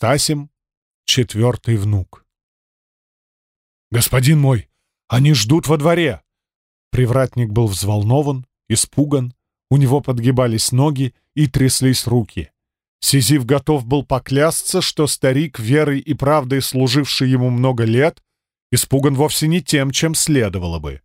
Стасим, четвертый внук. «Господин мой, они ждут во дворе!» Привратник был взволнован, испуган, у него подгибались ноги и тряслись руки. Сизив готов был поклясться, что старик, верой и правдой служивший ему много лет, испуган вовсе не тем, чем следовало бы.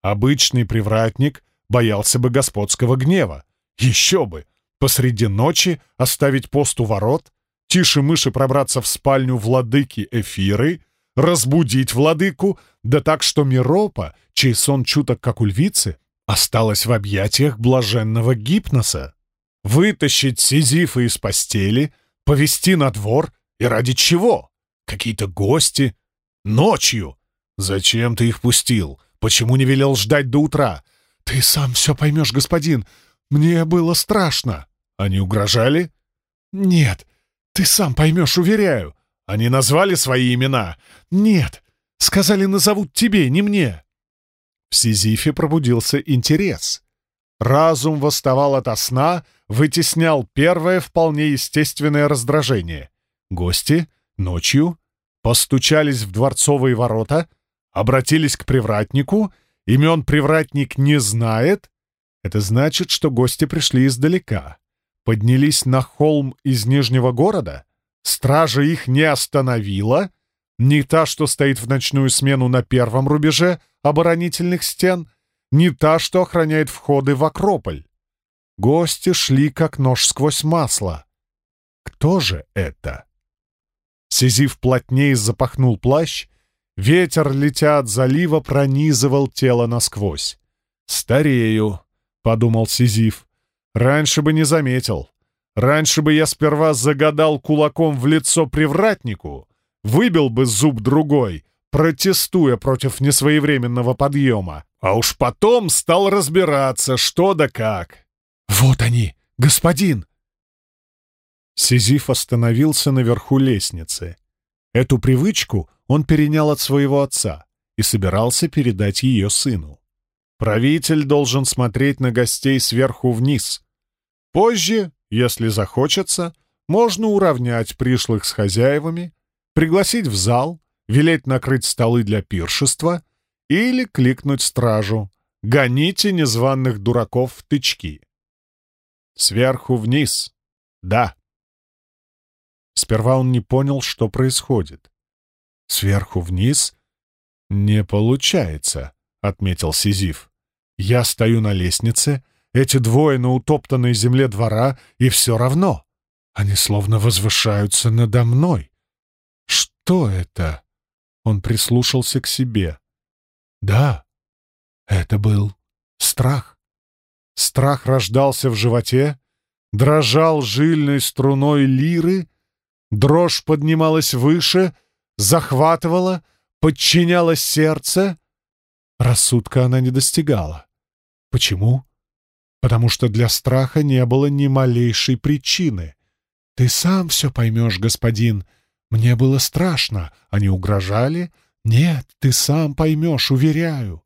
Обычный привратник боялся бы господского гнева. Еще бы! Посреди ночи оставить пост у ворот, тише-мыши пробраться в спальню владыки Эфиры, разбудить владыку, да так, что Миропа, чей сон чуток как у львицы, осталась в объятиях блаженного гипноса. Вытащить Сизифа из постели, повести на двор и ради чего? Какие-то гости? Ночью? Зачем ты их пустил? Почему не велел ждать до утра? Ты сам все поймешь, господин. Мне было страшно. Они угрожали? Нет. Ты сам поймешь, уверяю. Они назвали свои имена? Нет. Сказали, назовут тебе, не мне. В Сизифе пробудился интерес. Разум восставал ото сна, вытеснял первое вполне естественное раздражение. Гости ночью постучались в дворцовые ворота, обратились к привратнику, имен привратник не знает. Это значит, что гости пришли издалека. Поднялись на холм из Нижнего города, стража их не остановила, не та, что стоит в ночную смену на первом рубеже оборонительных стен — не та, что охраняет входы в Акрополь. Гости шли как нож сквозь масло. Кто же это? Сизив плотнее запахнул плащ, ветер, летя от залива, пронизывал тело насквозь. «Старею», — подумал Сизив. «Раньше бы не заметил. Раньше бы я сперва загадал кулаком в лицо привратнику, выбил бы зуб другой, протестуя против несвоевременного подъема, а уж потом стал разбираться, что да как. «Вот они, господин!» Сизиф остановился наверху лестницы. Эту привычку он перенял от своего отца и собирался передать ее сыну. Правитель должен смотреть на гостей сверху вниз. Позже, если захочется, можно уравнять пришлых с хозяевами, пригласить в зал, велеть накрыть столы для пиршества или кликнуть стражу «Гоните незваных дураков в тычки». Сверху вниз. Да. Сперва он не понял, что происходит. Сверху вниз? Не получается, — отметил Сизиф. Я стою на лестнице, эти двое на утоптанной земле двора, и все равно. Они словно возвышаются надо мной. Что это? Он прислушался к себе. Да, это был страх. Страх рождался в животе, дрожал жильной струной лиры, дрожь поднималась выше, захватывала, подчиняла сердце. Рассудка она не достигала. Почему? Потому что для страха не было ни малейшей причины. Ты сам все поймешь, господин, — мне было страшно. Они угрожали? Нет, ты сам поймешь, уверяю.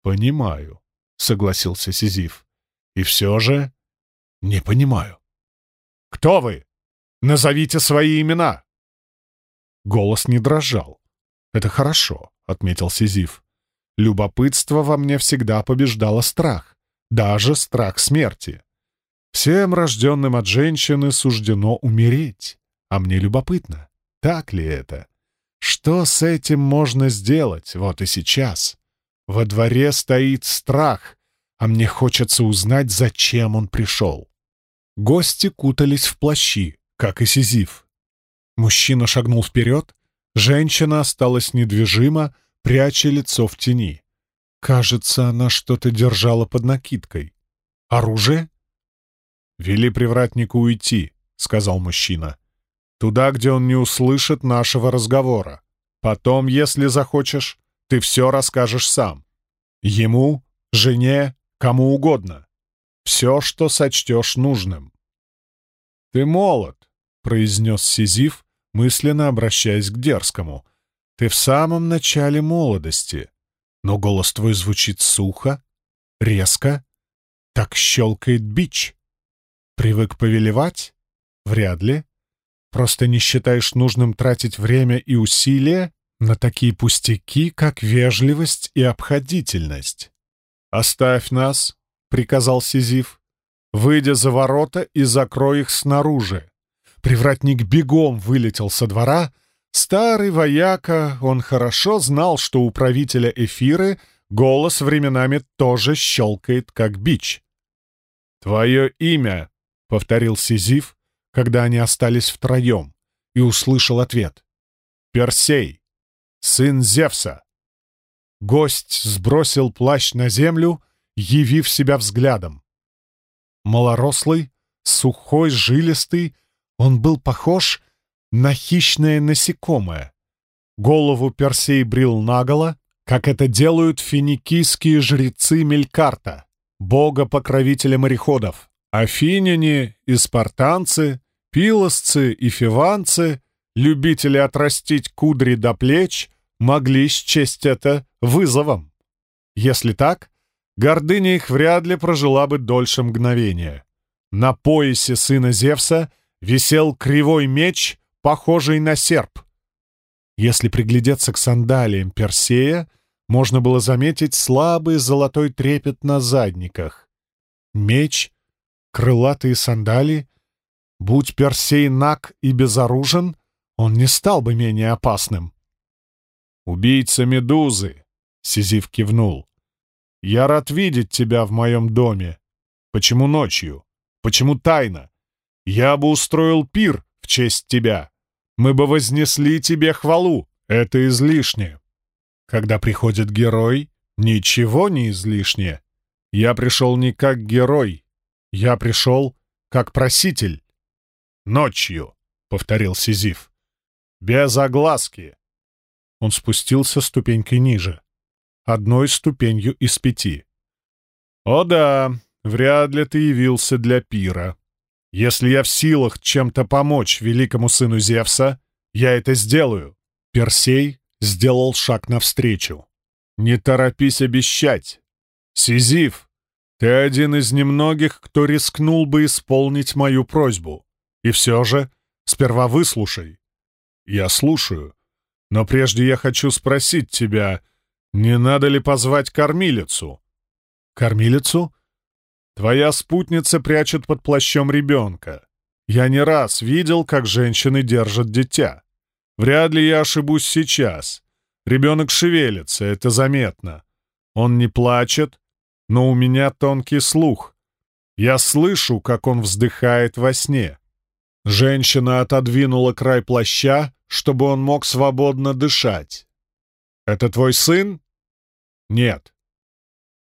Понимаю, — согласился Сизиф. И все же не понимаю. Кто вы? Назовите свои имена. Голос не дрожал. Это хорошо, — отметил Сизиф. Любопытство во мне всегда побеждало страх, даже страх смерти. Всем рожденным от женщины суждено умереть, а мне любопытно. Так ли это? Что с этим можно сделать вот и сейчас? Во дворе стоит страх, а мне хочется узнать, зачем он пришел. Гости кутались в плащи, как и Сизиф. Мужчина шагнул вперед, женщина осталась недвижима, пряча лицо в тени. Кажется, она что-то держала под накидкой. Оружие? «Вели привратнику уйти», — сказал мужчина. Туда, где он не услышит нашего разговора. Потом, если захочешь, ты все расскажешь сам. Ему, жене, кому угодно. Все, что сочтешь нужным. «Ты молод», — произнес Сизиф, мысленно обращаясь к дерзкому. «Ты в самом начале молодости, но голос твой звучит сухо, резко, так щелкает бич. Привык повелевать? Вряд ли. просто не считаешь нужным тратить время и усилия на такие пустяки, как вежливость и обходительность. «Оставь нас», — приказал Сизиф, — «выйдя за ворота и закрой их снаружи». Привратник бегом вылетел со двора. Старый вояка, он хорошо знал, что у правителя Эфиры голос временами тоже щелкает, как бич. «Твое имя», — повторил Сизиф, когда они остались втроем, и услышал ответ. «Персей, сын Зевса». Гость сбросил плащ на землю, явив себя взглядом. Малорослый, сухой, жилистый, он был похож на хищное насекомое. Голову Персей брил наголо, как это делают финикийские жрецы Мелькарта, бога-покровителя мореходов. Афиняне и спартанцы Пилосцы и фиванцы, любители отрастить кудри до плеч, могли счесть это вызовом. Если так, гордыня их вряд ли прожила бы дольше мгновения. На поясе сына Зевса висел кривой меч, похожий на серп. Если приглядеться к сандалиям Персея, можно было заметить слабый золотой трепет на задниках. Меч, крылатые сандалии Будь Персей наг и безоружен, он не стал бы менее опасным. «Убийца Медузы!» — Сизив кивнул. «Я рад видеть тебя в моем доме. Почему ночью? Почему тайно? Я бы устроил пир в честь тебя. Мы бы вознесли тебе хвалу. Это излишне. Когда приходит герой, ничего не излишне. Я пришел не как герой. Я пришел как проситель. «Ночью», — повторил Сизиф. «Без огласки». Он спустился ступенькой ниже. Одной ступенью из пяти. «О да, вряд ли ты явился для пира. Если я в силах чем-то помочь великому сыну Зевса, я это сделаю». Персей сделал шаг навстречу. «Не торопись обещать. Сизиф, ты один из немногих, кто рискнул бы исполнить мою просьбу. И все же, сперва выслушай. Я слушаю. Но прежде я хочу спросить тебя, не надо ли позвать кормилицу? Кормилицу? Твоя спутница прячет под плащом ребенка. Я не раз видел, как женщины держат дитя. Вряд ли я ошибусь сейчас. Ребенок шевелится, это заметно. Он не плачет, но у меня тонкий слух. Я слышу, как он вздыхает во сне. Женщина отодвинула край плаща, чтобы он мог свободно дышать. «Это твой сын?» «Нет».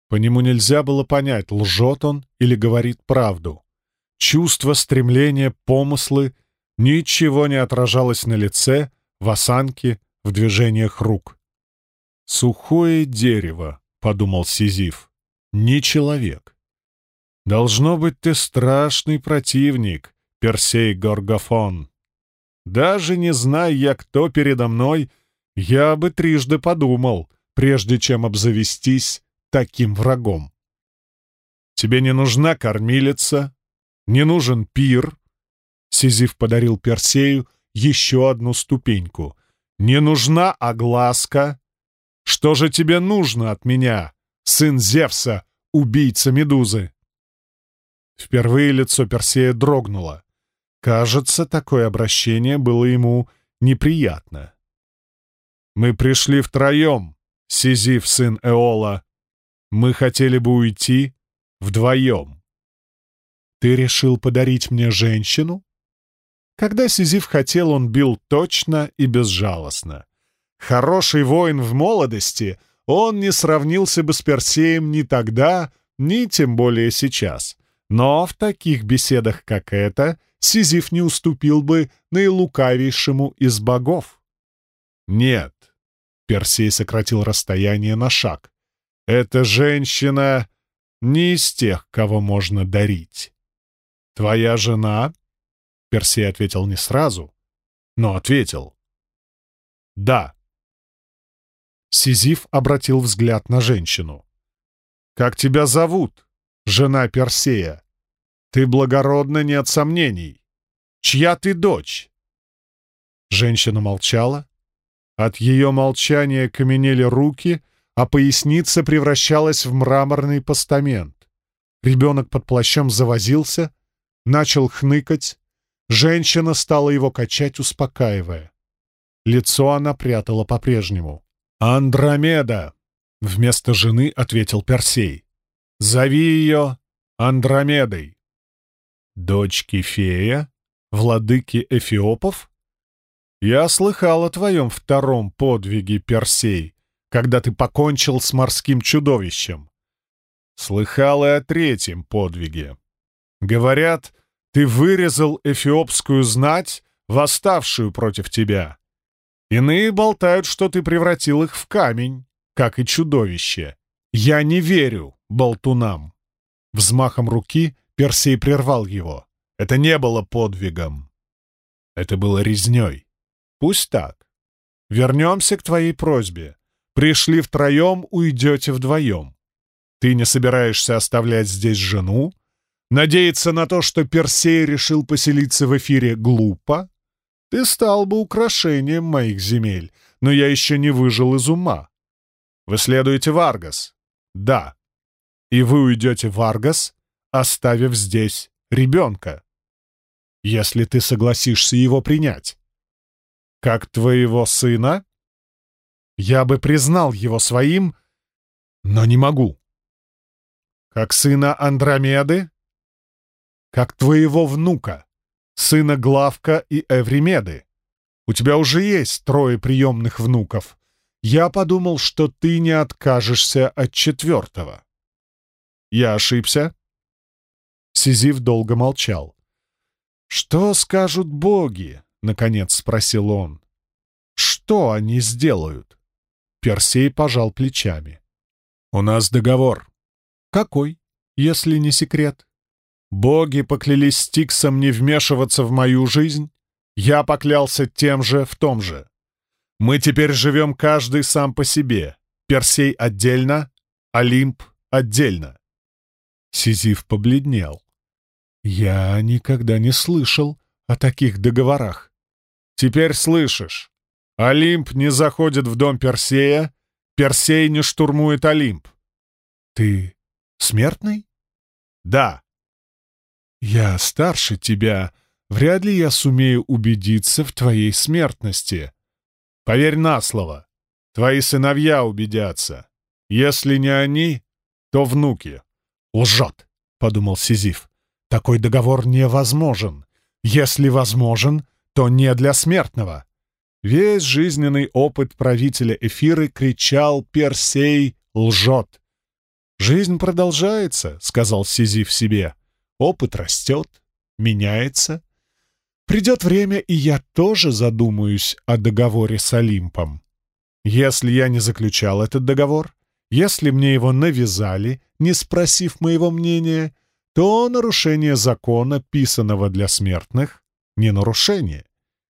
По нему нельзя было понять, лжет он или говорит правду. Чувство, стремление, помыслы — ничего не отражалось на лице, в осанке, в движениях рук. «Сухое дерево», — подумал Сизиф, — «не человек». «Должно быть, ты страшный противник, Персей Горгофон. Даже не зная я, кто передо мной, я бы трижды подумал, прежде чем обзавестись таким врагом. Тебе не нужна кормилица, не нужен пир. Сизиф подарил Персею еще одну ступеньку. Не нужна огласка. Что же тебе нужно от меня, сын Зевса, убийца Медузы? Впервые лицо Персея дрогнуло. Кажется, такое обращение было ему неприятно. «Мы пришли втроем, Сизиф, сын Эола. Мы хотели бы уйти вдвоем». «Ты решил подарить мне женщину?» Когда Сизиф хотел, он бил точно и безжалостно. Хороший воин в молодости, он не сравнился бы с Персеем ни тогда, ни тем более сейчас. Но в таких беседах, как эта, Сизиф не уступил бы наилукавейшему из богов. «Нет», — Персей сократил расстояние на шаг, — «эта женщина не из тех, кого можно дарить». «Твоя жена?» — Персей ответил не сразу, но ответил. «Да». Сизиф обратил взгляд на женщину. «Как тебя зовут, жена Персея?» Ты благородна не от сомнений. Чья ты дочь? Женщина молчала. От ее молчания каменели руки, а поясница превращалась в мраморный постамент. Ребенок под плащом завозился, начал хныкать. Женщина стала его качать, успокаивая. Лицо она прятала по-прежнему. «Андромеда!» — вместо жены ответил Персей. «Зови ее Андромедой». «Дочки фея? Владыки Эфиопов?» «Я слыхал о твоем втором подвиге, Персей, когда ты покончил с морским чудовищем. Слыхал и о третьем подвиге. Говорят, ты вырезал эфиопскую знать, восставшую против тебя. Иные болтают, что ты превратил их в камень, как и чудовище. Я не верю болтунам. Взмахом руки Персей прервал его. Это не было подвигом. Это было резней. Пусть так. Вернемся к твоей просьбе. Пришли втроем, уйдете вдвоем. Ты не собираешься оставлять здесь жену? Надеяться на то, что Персей решил поселиться в эфире, глупо? Ты стал бы украшением моих земель, но я еще не выжил из ума. Вы следуете в Аргас? Да. И вы уйдете в Аргас, оставив здесь ребенка. Если ты согласишься его принять. Как твоего сына? Я бы признал его своим, но не могу. Как сына Андромеды? Как твоего внука, сына Главка и Эвримеды. У тебя уже есть трое приемных внуков. Я подумал, что ты не откажешься от четвертого. Я ошибся?» Сизив долго молчал. «Что скажут боги?» — наконец спросил он. «Что они сделают?» Персей пожал плечами. «У нас договор». «Какой, если не секрет?» «Боги поклялись Стиксом не вмешиваться в мою жизнь. Я поклялся тем же в том же. Мы теперь живем каждый сам по себе. Персей отдельно, Олимп отдельно. Сизиф побледнел. Я никогда не слышал о таких договорах. Теперь слышишь. Олимп не заходит в дом Персея, Персей не штурмует Олимп. Ты смертный? Да. Я старше тебя. Вряд ли я сумею убедиться в твоей смертности. Поверь на слово. Твои сыновья убедятся. Если не они, то внуки. Лжет, — подумал Сизиф. Такой договор невозможен. Если возможен, то не для смертного. Весь жизненный опыт правителя Эфиры кричал «Персей лжет!». «Жизнь продолжается», — сказал Сизиф себе. «Опыт растет, меняется, Придет время, и я тоже задумаюсь о договоре с Олимпом. Если я не заключал этот договор, если мне его навязали, не спросив моего мнения, то нарушение закона, писанного для смертных, не нарушение.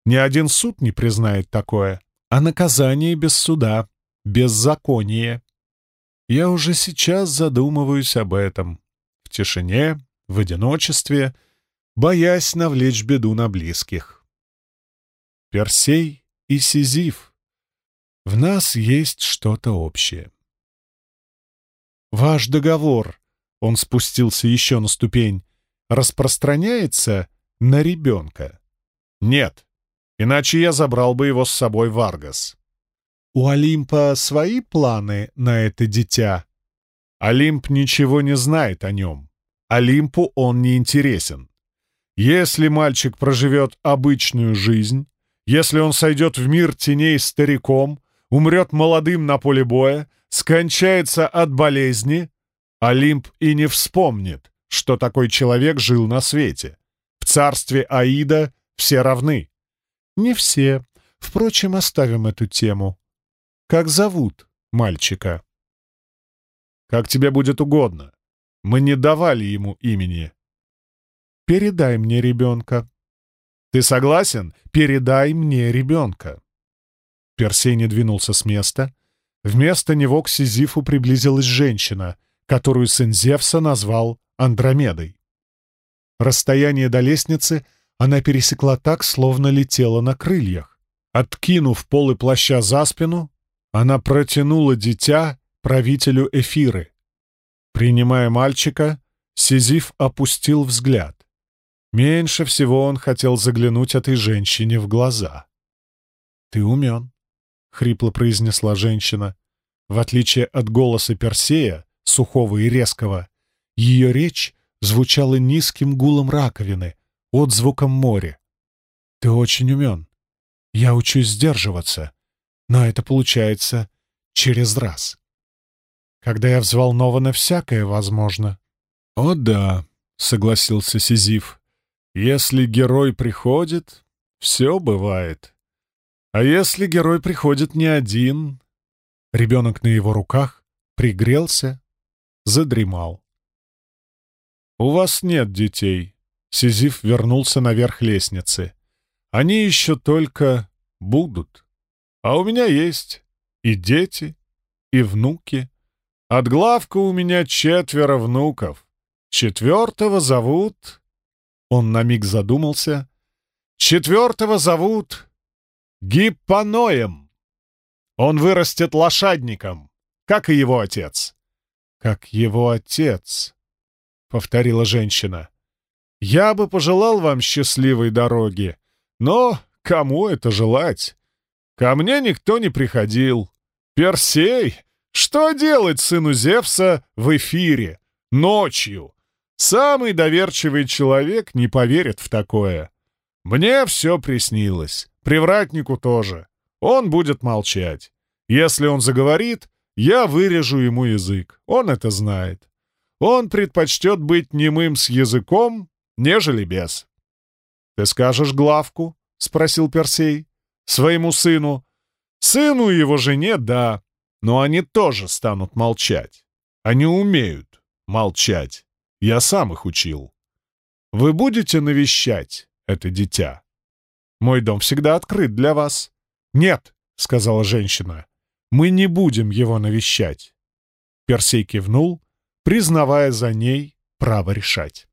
Ни один суд не признает такое, а наказание без суда, беззаконие. Я уже сейчас задумываюсь об этом. В тишине, в одиночестве — боясь навлечь беду на близких. Персей и Сизиф. В нас есть что-то общее. Ваш договор, он спустился еще на ступень, распространяется на ребенка? Нет, иначе я забрал бы его с собой в Аргас. У Олимпа свои планы на это дитя? Олимп ничего не знает о нем. Олимпу он не интересен. Если мальчик проживет обычную жизнь, если он сойдет в мир теней стариком, умрет молодым на поле боя, скончается от болезни, Олимп и не вспомнит, что такой человек жил на свете. В царстве Аида все равны. Не все. Впрочем, оставим эту тему. Как зовут мальчика? Как тебе будет угодно. Мы не давали ему имени. Передай мне ребенка». «Ты согласен? Передай мне ребенка». Персей не двинулся с места. Вместо него к Сизифу приблизилась женщина, которую сын Зевса назвал Андромедой. Расстояние до лестницы она пересекла так, словно летела на крыльях. Откинув полы плаща за спину, она протянула дитя правителю Эфиры. Принимая мальчика, Сизиф опустил взгляд. Меньше всего он хотел заглянуть этой женщине в глаза. «Ты умен», — хрипло произнесла женщина. В отличие от голоса Персея, сухого и резкого, ее речь звучала низким гулом раковины, отзвуком моря. «Ты очень умен. Я учусь сдерживаться, но это получается через раз. Когда я взволнована, всякое возможно». «О да», — согласился Сизиф. «Если герой приходит, все бывает. А если герой приходит не один...» Ребенок на его руках пригрелся, задремал. «У вас нет детей», — Сизиф вернулся наверх лестницы. «Они еще только будут. А у меня есть и дети, и внуки. От главка у меня четверо внуков. Четвертого зовут...» Он на миг задумался. «Четвертого зовут Гиппаноем. Он вырастет лошадником, как и его отец». «Как его отец», — повторила женщина. «Я бы пожелал вам счастливой дороги, но кому это желать? Ко мне никто не приходил. Персей, что делать сыну Зевса в эфире, ночью? Самый доверчивый человек не поверит в такое. Мне все приснилось, привратнику тоже. Он будет молчать. Если он заговорит, я вырежу ему язык. Он это знает. Он предпочтет быть немым с языком, нежели без. «Ты скажешь главку?» — спросил Персей. «Своему сыну». «Сыну и его жене — да, но они тоже станут молчать. Они умеют молчать. Я сам их учил. Вы будете навещать это дитя? Мой дом всегда открыт для вас». «Нет», — сказала женщина, — «мы не будем его навещать». Персей кивнул, признавая за ней право решать.